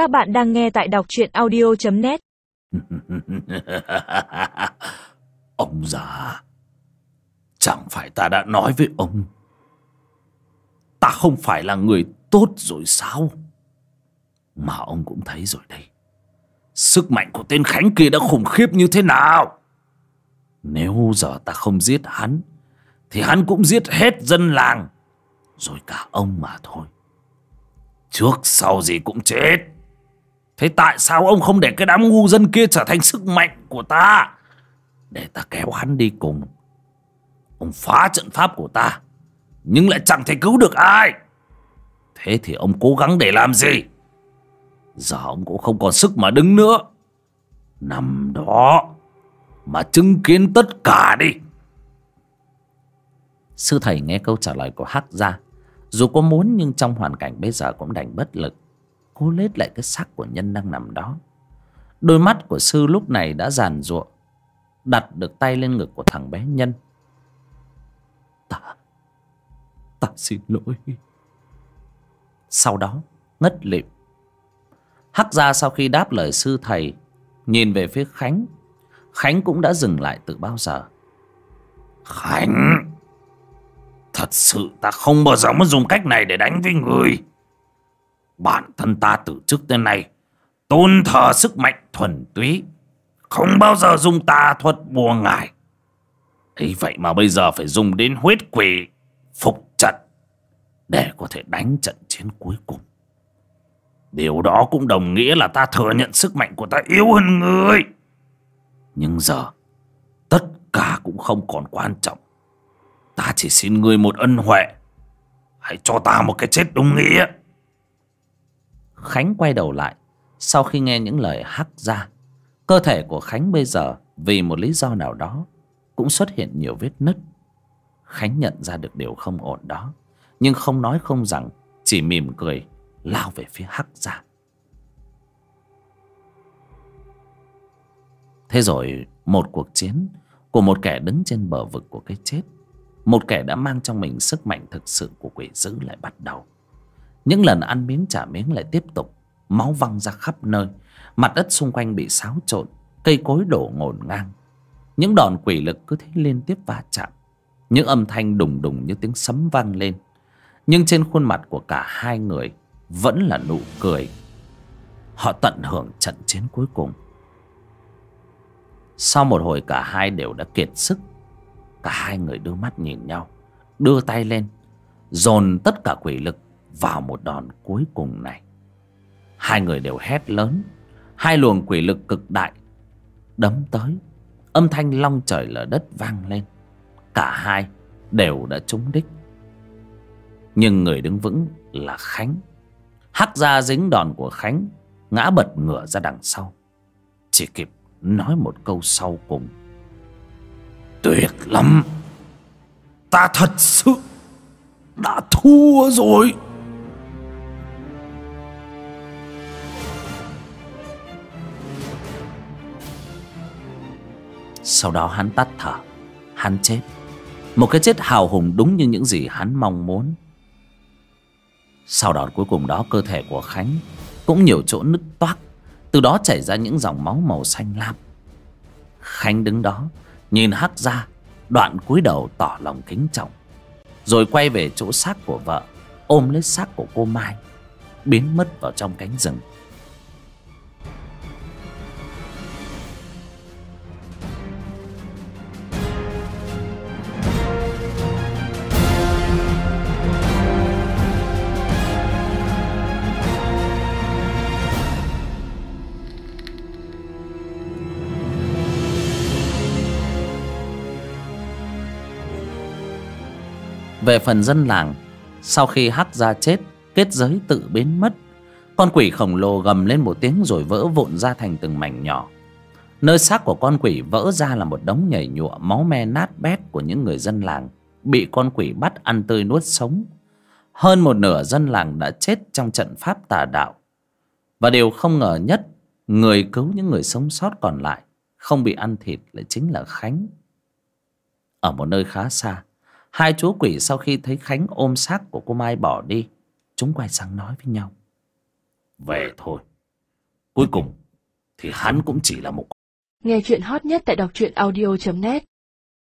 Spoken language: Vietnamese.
Các bạn đang nghe tại đọc truyện audio.net ông già, Chẳng phải ta đã nói với ông. Ta không phải là người tốt rồi sao? Mà ông cũng thấy rồi đây. Sức mạnh của tên Khánh kia đã khủng khiếp như thế nào? Nếu giờ ta không giết hắn, Thì hắn cũng giết hết dân làng. Rồi cả ông mà thôi. Trước sau gì cũng chết. Thế tại sao ông không để cái đám ngu dân kia trở thành sức mạnh của ta? Để ta kéo hắn đi cùng. Ông phá trận pháp của ta, Nhưng lại chẳng thể cứu được ai. Thế thì ông cố gắng để làm gì? Giờ ông cũng không còn sức mà đứng nữa. Nằm đó, Mà chứng kiến tất cả đi. Sư thầy nghe câu trả lời của Hắc ra Dù có muốn, nhưng trong hoàn cảnh bây giờ cũng đành bất lực. Cố lết lại cái xác của nhân đang nằm đó. Đôi mắt của sư lúc này đã giàn giụa Đặt được tay lên ngực của thằng bé nhân. Ta Ta xin lỗi. Sau đó, ngất lịm. Hắc ra sau khi đáp lời sư thầy, Nhìn về phía Khánh. Khánh cũng đã dừng lại từ bao giờ. Khánh, Thật sự ta không bao giờ muốn dùng cách này để đánh với người. Bản thân ta từ trước tới nay Tôn thờ sức mạnh thuần túy, Không bao giờ dùng tà thuật bùa ngải. Ấy vậy mà bây giờ phải dùng đến huyết quỷ, Phục trận Để có thể đánh trận chiến cuối cùng. Điều đó cũng đồng nghĩa là ta thừa nhận sức mạnh của ta yếu hơn người. Nhưng giờ, Tất cả cũng không còn quan trọng. Ta chỉ xin ngươi một ân huệ. Hãy cho ta một cái chết đúng nghĩa. Khánh quay đầu lại. Sau khi nghe những lời hắc ra, Cơ thể của Khánh bây giờ Vì một lý do nào đó Cũng xuất hiện nhiều vết nứt. Khánh nhận ra được điều không ổn đó, Nhưng không nói không rằng, Chỉ mỉm cười, Lao về phía hắc ra. Thế rồi, một cuộc chiến Của một kẻ đứng trên bờ vực của cái chết, Một kẻ đã mang trong mình sức mạnh thực sự của quỷ dữ lại bắt đầu những lần ăn miếng trả miếng lại tiếp tục, Máu văng ra khắp nơi. Mặt đất xung quanh bị xáo trộn, Cây cối đổ ngổn ngang. Những đòn quỷ lực cứ thế liên tiếp va chạm. Những âm thanh đùng đùng như tiếng sấm vang lên. Nhưng trên khuôn mặt của cả hai người Vẫn là nụ cười. Họ tận hưởng trận chiến cuối cùng. Sau một hồi cả hai đều đã kiệt sức, Cả hai người đưa mắt nhìn nhau, Đưa tay lên, Dồn tất cả quỷ lực vào một đòn cuối cùng này. Hai người đều hét lớn, hai luồng quỷ lực cực đại đấm tới. Âm thanh long trời lở đất vang lên. Cả hai đều đã trúng đích. Nhưng người đứng vững là khánh. Hắc ra dính đòn của khánh, ngã bật ngửa ra đằng sau. Chỉ kịp nói một câu sau cùng. Tuyệt lắm! Ta thật sự đã thua rồi! Sau đó hắn tắt thở. Hắn chết. Một cái chết hào hùng đúng như những gì hắn mong muốn. Sau đó cuối cùng đó, cơ thể của Khánh Cũng nhiều chỗ nứt toác. Từ đó chảy ra những dòng máu màu xanh lam. Khánh đứng đó, Nhìn hắc ra Đoạn cúi đầu tỏ lòng kính trọng, Rồi quay về chỗ xác của vợ, Ôm lấy xác của cô Mai, Biến mất vào trong cánh rừng. Về phần dân làng. Sau khi hắc ra chết, Kết giới tự biến mất, Con quỷ khổng lồ gầm lên một tiếng Rồi vỡ vụn ra thành từng mảnh nhỏ. Nơi xác của con quỷ vỡ ra là một đống nhảy nhụa Máu me nát bét của những người dân làng, Bị con quỷ bắt ăn tươi nuốt sống. Hơn một nửa dân làng đã chết Trong trận pháp tà đạo. Và điều không ngờ nhất, Người cứu những người sống sót còn lại, Không bị ăn thịt lại chính là Khánh. Ở một nơi khá xa Hai chú quỷ sau khi thấy Khánh ôm xác của cô Mai bỏ đi Chúng quay sang nói với nhau. Về thôi. Cuối cùng thì hắn cũng chỉ là một Nghe chuyện hot nhất tại đọc truyện audio.net